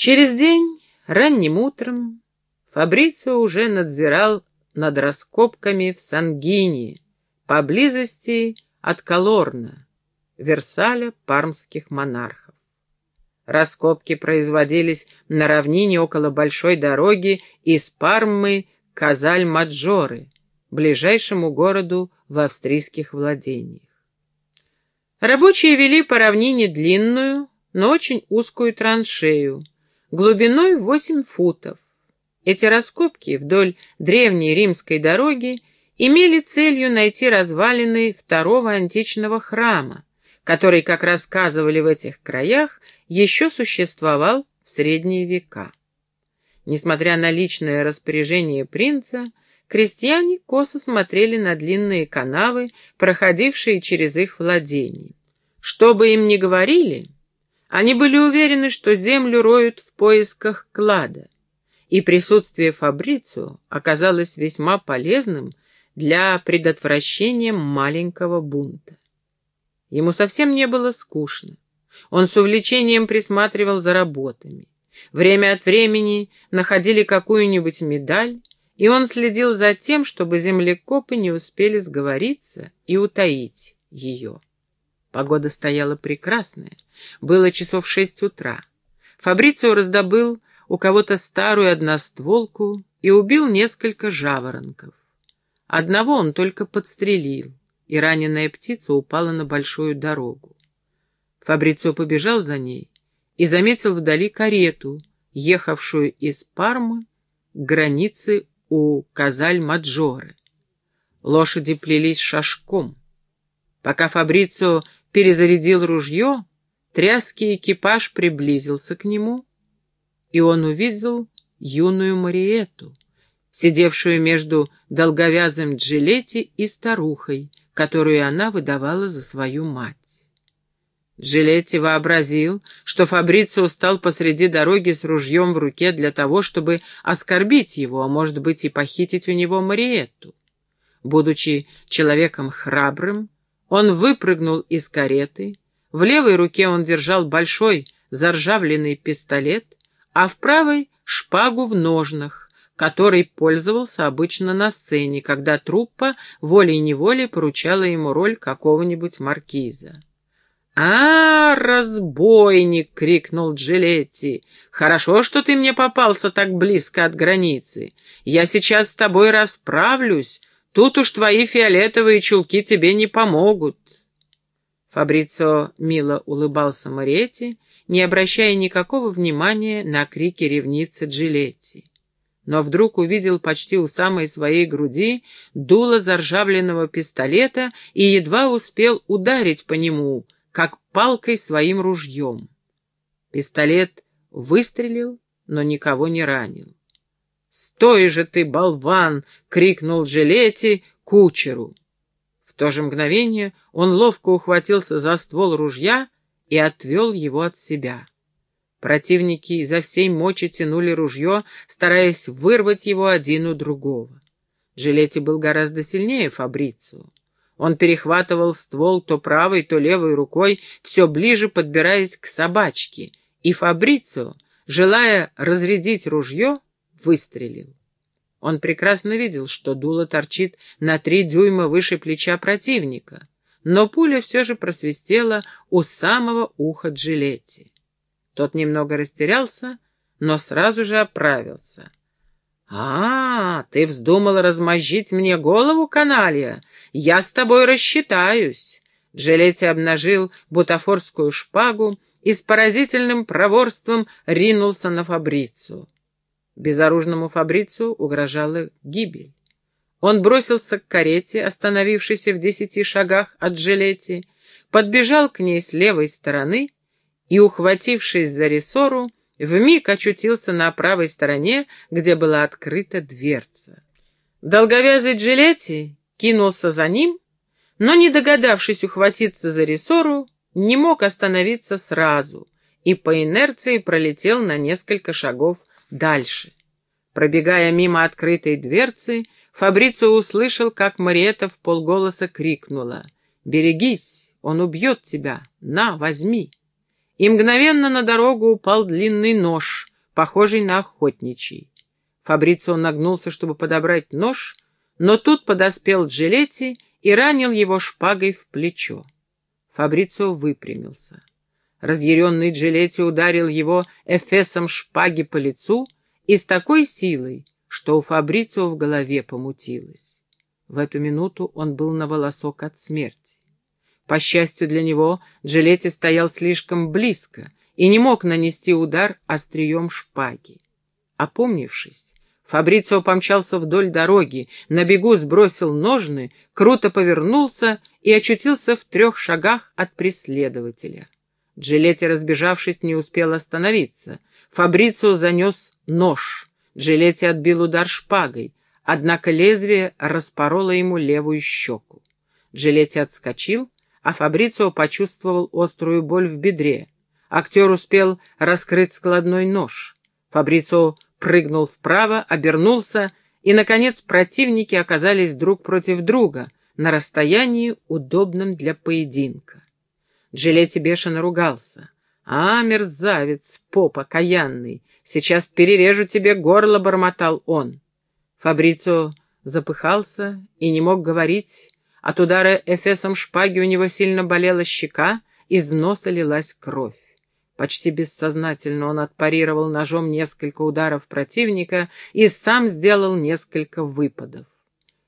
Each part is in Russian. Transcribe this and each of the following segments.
Через день, ранним утром, Фабрицио уже надзирал над раскопками в Сангине, поблизости от Калорна, Версаля пармских монархов. Раскопки производились на равнине около большой дороги из Пармы к Казаль-Маджоры, ближайшему городу в австрийских владениях. Рабочие вели по равнине длинную, но очень узкую траншею, глубиной 8 футов. Эти раскопки вдоль древней римской дороги имели целью найти развалины второго античного храма, который, как рассказывали в этих краях, еще существовал в средние века. Несмотря на личное распоряжение принца, крестьяне косо смотрели на длинные канавы, проходившие через их владения. Что бы им ни говорили, они были уверены, что землю роют в поисках клада, и присутствие Фабрицио оказалось весьма полезным для предотвращения маленького бунта. Ему совсем не было скучно. Он с увлечением присматривал за работами. Время от времени находили какую-нибудь медаль, и он следил за тем, чтобы землекопы не успели сговориться и утаить ее. Погода стояла прекрасная, было часов шесть утра. Фабрицио раздобыл у кого-то старую одностволку и убил несколько жаворонков. Одного он только подстрелил, и раненая птица упала на большую дорогу. Фабрицио побежал за ней и заметил вдали карету, ехавшую из Пармы к границе у Казаль-Маджоре. Лошади плелись шашком. Пока Фабрицио перезарядил ружье, тряский экипаж приблизился к нему, и он увидел юную Мариету, сидевшую между долговязым Джилетти и старухой, которую она выдавала за свою мать. Джилетти вообразил, что Фабрицио стал посреди дороги с ружьем в руке для того, чтобы оскорбить его, а может быть и похитить у него Мариетту. Будучи человеком храбрым, он выпрыгнул из кареты, в левой руке он держал большой заржавленный пистолет, а в правой — шпагу в ножнах, которой пользовался обычно на сцене, когда труппа волей-неволей поручала ему роль какого-нибудь маркиза. «А, разбойник!» — крикнул Джилетти. «Хорошо, что ты мне попался так близко от границы. Я сейчас с тобой расправлюсь, Тут уж твои фиолетовые чулки тебе не помогут. Фабрицо мило улыбался Моретти, не обращая никакого внимания на крики ревнивца Джилетти. Но вдруг увидел почти у самой своей груди дуло заржавленного пистолета и едва успел ударить по нему, как палкой своим ружьем. Пистолет выстрелил, но никого не ранил. «Стой же ты, болван!» — крикнул Джилетти кучеру. В то же мгновение он ловко ухватился за ствол ружья и отвел его от себя. Противники изо всей мочи тянули ружье, стараясь вырвать его один у другого. Джилетти был гораздо сильнее Фабрицио. Он перехватывал ствол то правой, то левой рукой, все ближе подбираясь к собачке, и Фабрицио, желая разрядить ружье, выстрелил. Он прекрасно видел, что дуло торчит на три дюйма выше плеча противника, но пуля все же просвистела у самого уха Джилетти. Тот немного растерялся, но сразу же оправился. «А, ты вздумал размозжить мне голову, каналья? Я с тобой рассчитаюсь!» Джилетти обнажил бутафорскую шпагу и с поразительным проворством ринулся на Фабрицу. Безоружному Фабрицу угрожала гибель. Он бросился к карете, остановившейся в десяти шагах от Жилетти, подбежал к ней с левой стороны и, ухватившись за рессору, вмиг очутился на правой стороне, где была открыта дверца. Долговязый Джилетти кинулся за ним, но, не догадавшись ухватиться за рессору, не мог остановиться сразу и по инерции пролетел на несколько шагов дальше. Пробегая мимо открытой дверцы, Фабрицио услышал, как Мариэта в полголоса крикнула «Берегись, он убьет тебя! На, возьми!» И мгновенно на дорогу упал длинный нож, похожий на охотничий. Фабрицио нагнулся, чтобы подобрать нож, но тут подоспел Джилетти и ранил его шпагой в плечо. Фабрицио выпрямился. Разъяренный Джилетти ударил его эфесом шпаги по лицу и с такой силой, что у Фабрицио в голове помутилось. В эту минуту он был на волосок от смерти. По счастью для него, Джилетти стоял слишком близко и не мог нанести удар острием шпаги. Опомнившись, Фабрицио помчался вдоль дороги, на бегу сбросил ножны, круто повернулся и очутился в трех шагах от преследователя. Джилетти, разбежавшись, не успел остановиться. Фабрицио занес нож. Джилетти отбил удар шпагой, однако лезвие распороло ему левую щеку. Джилетти отскочил, а Фабрицио почувствовал острую боль в бедре. Актер успел раскрыть складной нож. Фабрицио прыгнул вправо, обернулся, и, наконец, противники оказались друг против друга, на расстоянии, удобном для поединка. Джилетти бешено ругался. «А, мерзавец, попа каянный, сейчас перережу тебе горло», — бормотал он. Фабрицио запыхался и не мог говорить. От удара эфесом шпаги у него сильно болела щека, из носа лилась кровь. Почти бессознательно он отпарировал ножом несколько ударов противника и сам сделал несколько выпадов.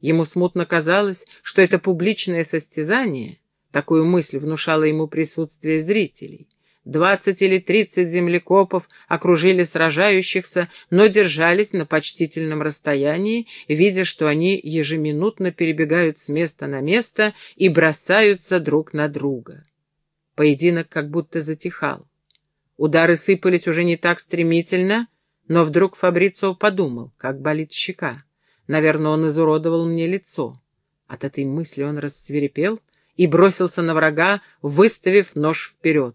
Ему смутно казалось, что это публичное состязание, такую мысль внушало ему присутствие зрителей. Двадцать или тридцать землекопов окружили сражающихся, но держались на почтительном расстоянии, видя, что они ежеминутно перебегают с места на место и бросаются друг на друга. Поединок как будто затихал. Удары сыпались уже не так стремительно, но вдруг Фабрицио подумал, как болит щека. Наверное, он изуродовал мне лицо. От этой мысли он рассверепел и бросился на врага, выставив нож вперед.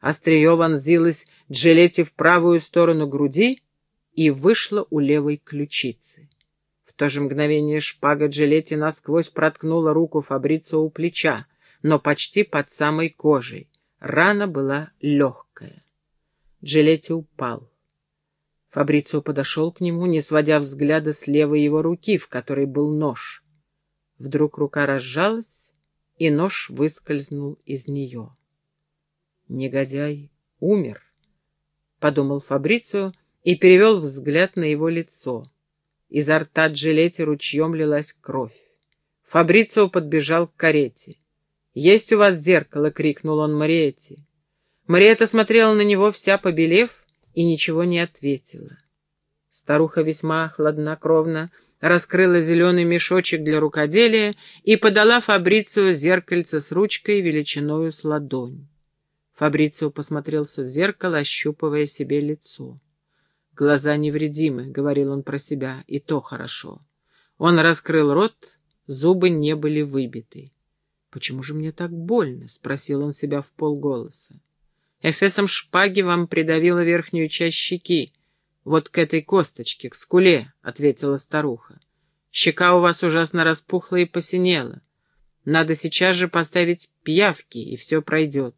Острие вонзилось Джилетти в правую сторону груди и вышло у левой ключицы. В то же мгновение шпага Джилетти насквозь проткнула руку Фабрицио у плеча, но почти под самой кожей. Рана была легкая. Джилетти упал. Фабрицио подошел к нему, не сводя взгляда с левой его руки, в которой был нож. Вдруг рука разжалась, и нож выскользнул из нее. «Негодяй умер», — подумал Фабрицио и перевел взгляд на его лицо. Изо рта Джилетти ручьем лилась кровь. Фабрицио подбежал к карете. «Есть у вас зеркало!» — крикнул он Мариетти. Мариетта смотрела на него, вся побелев, и ничего не ответила. Старуха весьма хладнокровно раскрыла зеленый мешочек для рукоделия и подала Фабрицию зеркальце с ручкой величиною с ладонь. Фабрицио посмотрелся в зеркало, ощупывая себе лицо. «Глаза невредимы», — говорил он про себя, — «и то хорошо». Он раскрыл рот, зубы не были выбиты. «Почему же мне так больно?» — спросил он себя в полголоса. «Эфесом шпаги вам придавило верхнюю часть щеки, вот к этой косточке, к скуле», — ответила старуха. «Щека у вас ужасно распухла и посинела. Надо сейчас же поставить пиявки, и все пройдет».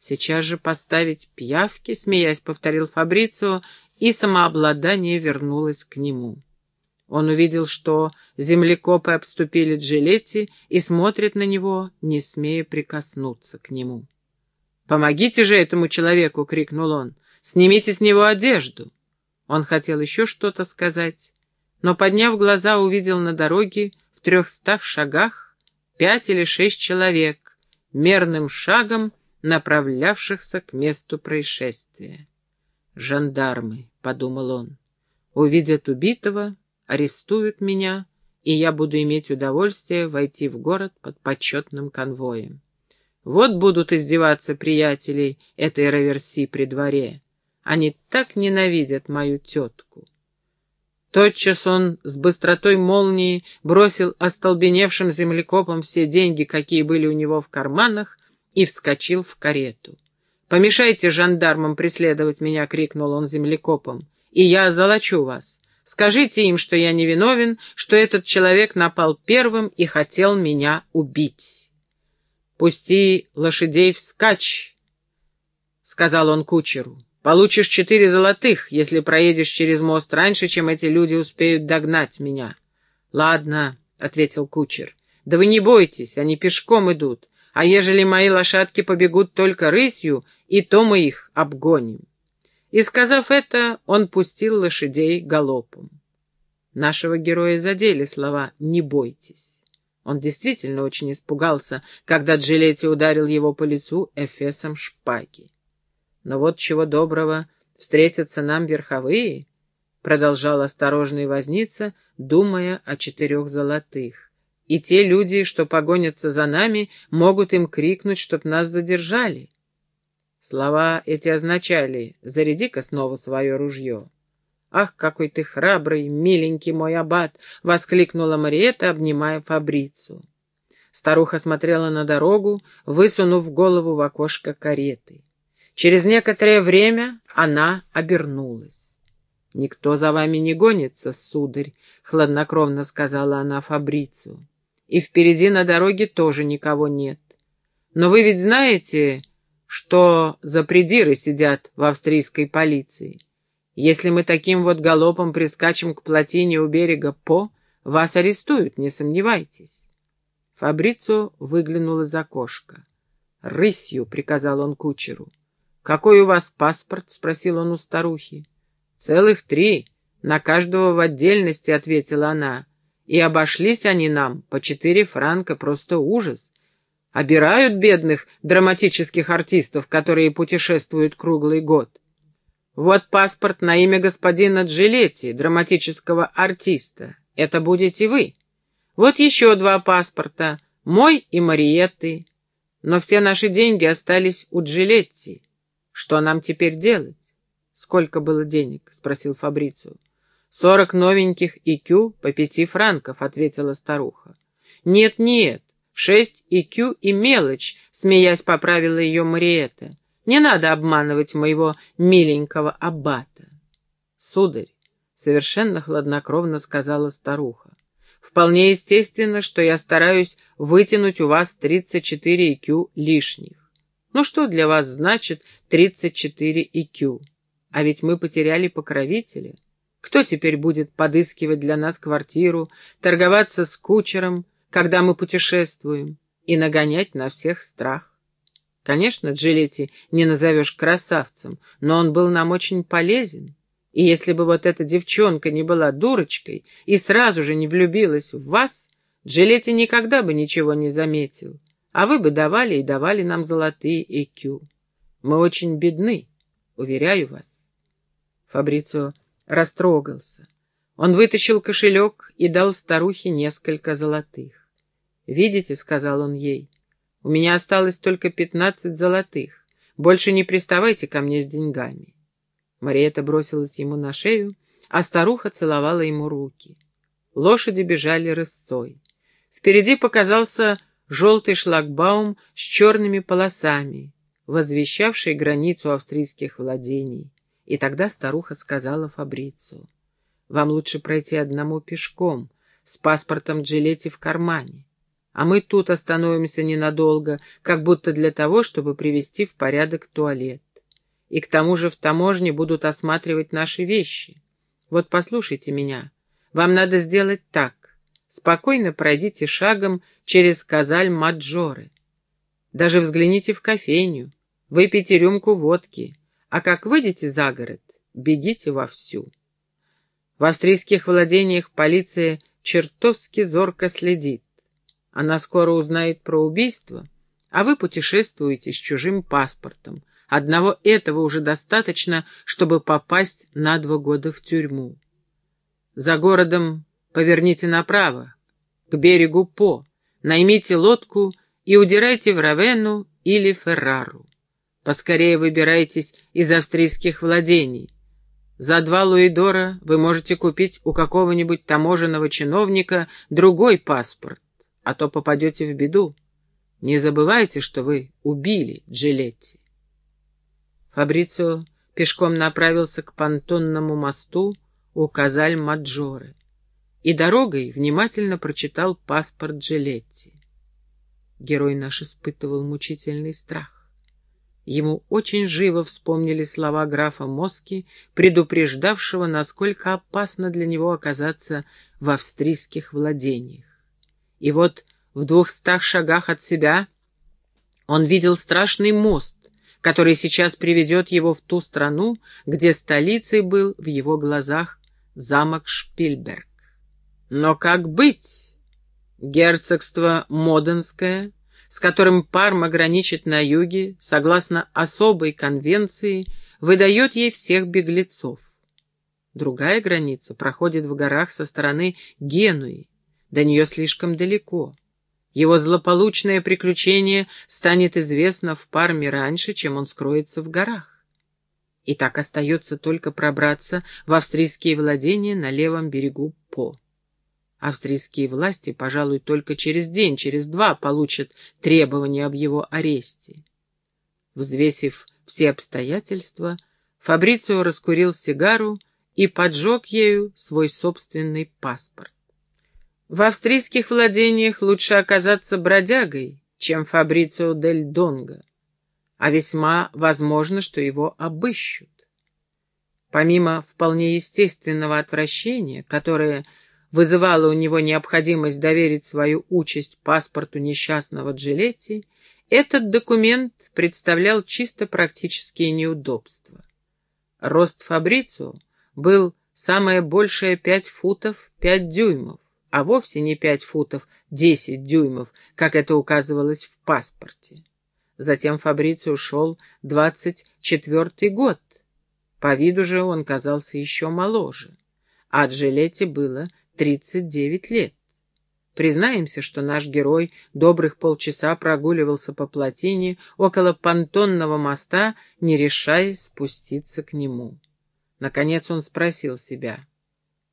«Сейчас же поставить пиявки», — смеясь повторил Фабрицио, и самообладание вернулось к нему. Он увидел, что землекопы обступили Джилетти и смотрят на него, не смея прикоснуться к нему. «Помогите же этому человеку!» — крикнул он. «Снимите с него одежду!» Он хотел еще что-то сказать, но, подняв глаза, увидел на дороге в трехстах шагах пять или шесть человек, мерным шагом направлявшихся к месту происшествия. «Жандармы», — подумал он, — «увидят убитого, арестуют меня, и я буду иметь удовольствие войти в город под почетным конвоем. Вот будут издеваться приятели этой Раверси при дворе. Они так ненавидят мою тетку». Тотчас он с быстротой молнии бросил остолбеневшим землекопам все деньги, какие были у него в карманах, и вскочил в карету. «Помешайте жандармам преследовать меня!» — крикнул он землекопом. «И я озолочу вас. Скажите им, что я невиновен, что этот человек напал первым и хотел меня убить». «Пусти лошадей вскачь!» — сказал он кучеру. Получишь четыре золотых, если проедешь через мост раньше, чем эти люди успеют догнать меня. Ладно, — ответил кучер. Да вы не бойтесь, они пешком идут, а ежели мои лошадки побегут только рысью, и то мы их обгоним. И, сказав это, он пустил лошадей галопом. Нашего героя задели слова «не бойтесь». Он действительно очень испугался, когда Джилетти ударил его по лицу эфесом шпаги. Но вот чего доброго встретятся нам верховые, продолжал осторожный возница, думая о четырех золотых. И те люди, что погонятся за нами, могут им крикнуть, чтоб нас задержали. Слова эти означали «Заряди-ка снова свое ружье». «Ах, какой ты храбрый, миленький мой аббат!» — воскликнула Мариетта, обнимая Фабрицу. Старуха смотрела на дорогу, высунув голову в окошко кареты. Через некоторое время она обернулась. «Никто за вами не гонится, сударь», — хладнокровно сказала она Фабрицу. «И впереди на дороге тоже никого нет. Но вы ведь знаете, что за придиры сидят в австрийской полиции. Если мы таким вот галопом прискачем к плотине у берега По, вас арестуют, не сомневайтесь». Фабрицо выглянул из окошка. «Рысью», — приказал он кучеру. «Какой у вас паспорт?» — спросил он у старухи. «Целых три, на каждого в отдельности», — ответила она. «И обошлись они нам по четыре франка, просто ужас. Обирают бедных драматических артистов, которые путешествуют круглый год. Вот паспорт на имя господина Джилетти, драматического артиста. Это будете вы. Вот еще два паспорта, мой и Мариетты. Но все наши деньги остались у Джилетти. Что нам теперь делать? Сколько было денег? спросил Фабрицу. Сорок новеньких икю по пяти франков, ответила старуха. Нет, нет, шесть икю и мелочь, смеясь поправила ее Мариетта. Не надо обманывать моего миленького аббата. Сударь, совершенно хладнокровно сказала старуха. Вполне естественно, что я стараюсь вытянуть у вас тридцать четыре икю лишних. Ну что для вас значит 34 IQ? А ведь мы потеряли покровителя. Кто теперь будет подыскивать для нас квартиру, торговаться с кучером, когда мы путешествуем, и нагонять на всех страх? Конечно, Джилетти не назовешь красавцем, но он был нам очень полезен. И если бы вот эта девчонка не была дурочкой и сразу же не влюбилась в вас, Джилетти никогда бы ничего не заметил. А вы бы давали и давали нам золотые ЭКЮ. Мы очень бедны, уверяю вас. Фабрицио растрогался. Он вытащил кошелек и дал старухе несколько золотых. «Видите», — сказал он ей, — «у меня осталось только пятнадцать золотых. Больше не приставайте ко мне с деньгами». Мариэта бросилась ему на шею, а старуха целовала ему руки. Лошади бежали рысцой. Впереди показался желтый шлагбаум с черными полосами, возвещавший границу австрийских владений. И тогда старуха сказала Фабрицу, «Вам лучше пройти одному пешком, с паспортом Джилетти в кармане, а мы тут остановимся ненадолго, как будто для того, чтобы привести в порядок туалет. И к тому же в таможне будут осматривать наши вещи. Вот послушайте меня, вам надо сделать так. Спокойно пройдите шагом через Казаль-Маджоры. Даже взгляните в кофейню, выпейте рюмку водки, а как выйдете за город, бегите вовсю. В австрийских владениях полиция чертовски зорко следит. Она скоро узнает про убийство, а вы путешествуете с чужим паспортом. Одного этого уже достаточно, чтобы попасть на два года в тюрьму. За городом поверните направо, к берегу По, наймите лодку и удирайте в Равенну или Феррару. Поскорее выбирайтесь из австрийских владений. За два луидора вы можете купить у какого-нибудь таможенного чиновника другой паспорт, а то попадете в беду. Не забывайте, что вы убили Джилетти. Фабрицио пешком направился к понтонному мосту у Казаль-Маджоре и дорогой внимательно прочитал паспорт Джилетти. Герой наш испытывал мучительный страх. Ему очень живо вспомнили слова графа Моски, предупреждавшего, насколько опасно для него оказаться в австрийских владениях. И вот в двухстах шагах от себя он видел страшный мост, который сейчас приведет его в ту страну, где столицей был в его глазах замок Шпильберг. Но как быть? Герцогство Моденское с которым Парма граничит на юге, согласно особой конвенции, выдает ей всех беглецов. Другая граница проходит в горах со стороны Генуи, до нее слишком далеко. Его злополучное приключение станет известно в Парме раньше, чем он скроется в горах. И так остается только пробраться в австрийские владения на левом берегу По. Австрийские власти, пожалуй, только через день, через два получат требования об его аресте. Взвесив все обстоятельства, Фабрицио раскурил сигару и поджег ею свой собственный паспорт. В австрийских владениях лучше оказаться бродягой, чем Фабрицио дель Донго, а весьма возможно, что его обыщут. Помимо вполне естественного отвращения, которое вызывала у него необходимость доверить свою участь паспорту несчастного Джилетти, этот документ представлял чисто практические неудобства. Рост Фабрицио был самое большее пять футов пять дюймов, а вовсе не пять футов десять дюймов, как это указывалось в паспорте. Затем Фабрицио шел двадцать четвертый год. По виду же он казался еще моложе, а Джилетти было 39 лет. Признаемся, что наш герой добрых полчаса прогуливался по плотине около понтонного моста, не решаясь спуститься к нему. Наконец он спросил себя,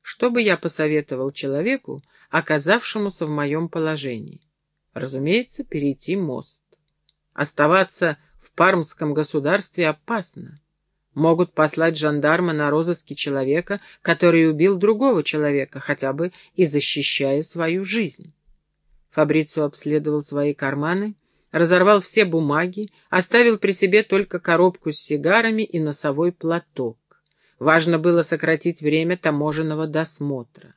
что бы я посоветовал человеку, оказавшемуся в моем положении? Разумеется, перейти мост. Оставаться в пармском государстве опасно могут послать жандарма на розыски человека, который убил другого человека, хотя бы и защищая свою жизнь. Фабрицио обследовал свои карманы, разорвал все бумаги, оставил при себе только коробку с сигарами и носовой платок. Важно было сократить время таможенного досмотра.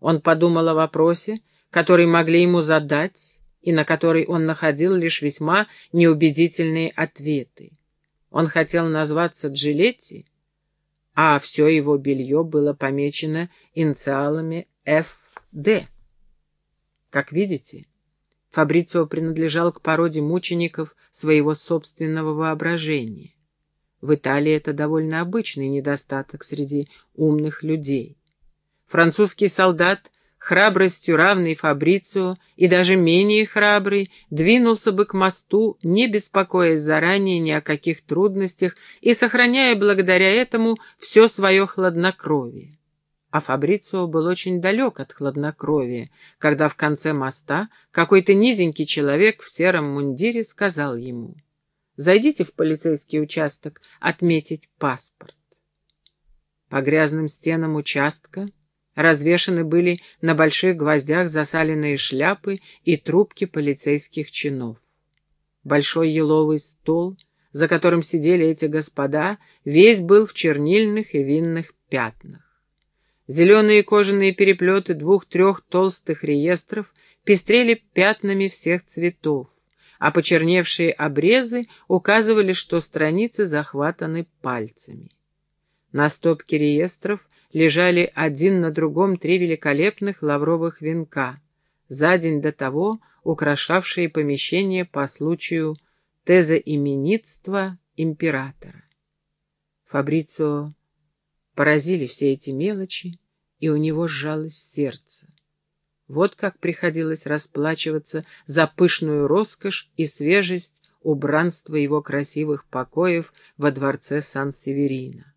Он подумал о вопросе, который могли ему задать, и на который он находил лишь весьма неубедительные ответы. Он хотел назваться Джилетти, а все его белье было помечено инициалами «ФД». Как видите, Фабрицио принадлежал к породе мучеников своего собственного воображения. В Италии это довольно обычный недостаток среди умных людей. Французский солдат храбростью равный Фабрицио и даже менее храбрый, двинулся бы к мосту, не беспокоясь заранее ни о каких трудностях и сохраняя благодаря этому все свое хладнокровие. А Фабрицио был очень далек от хладнокровия, когда в конце моста какой-то низенький человек в сером мундире сказал ему «Зайдите в полицейский участок отметить паспорт». По грязным стенам участка Развешаны были на больших гвоздях засаленные шляпы и трубки полицейских чинов. Большой еловый стол, за которым сидели эти господа, весь был в чернильных и винных пятнах. Зеленые кожаные переплеты двух-трех толстых реестров пестрели пятнами всех цветов, а почерневшие обрезы указывали, что страницы захватаны пальцами. На стопке реестров лежали один на другом три великолепных лавровых венка, за день до того украшавшие помещение по случаю тезоименитства императора. Фабрицио поразили все эти мелочи, и у него сжалось сердце. Вот как приходилось расплачиваться за пышную роскошь и свежесть убранства его красивых покоев во дворце Сан-Северино.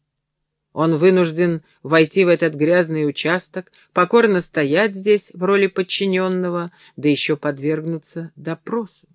Он вынужден войти в этот грязный участок, покорно стоять здесь в роли подчиненного, да еще подвергнуться допросу.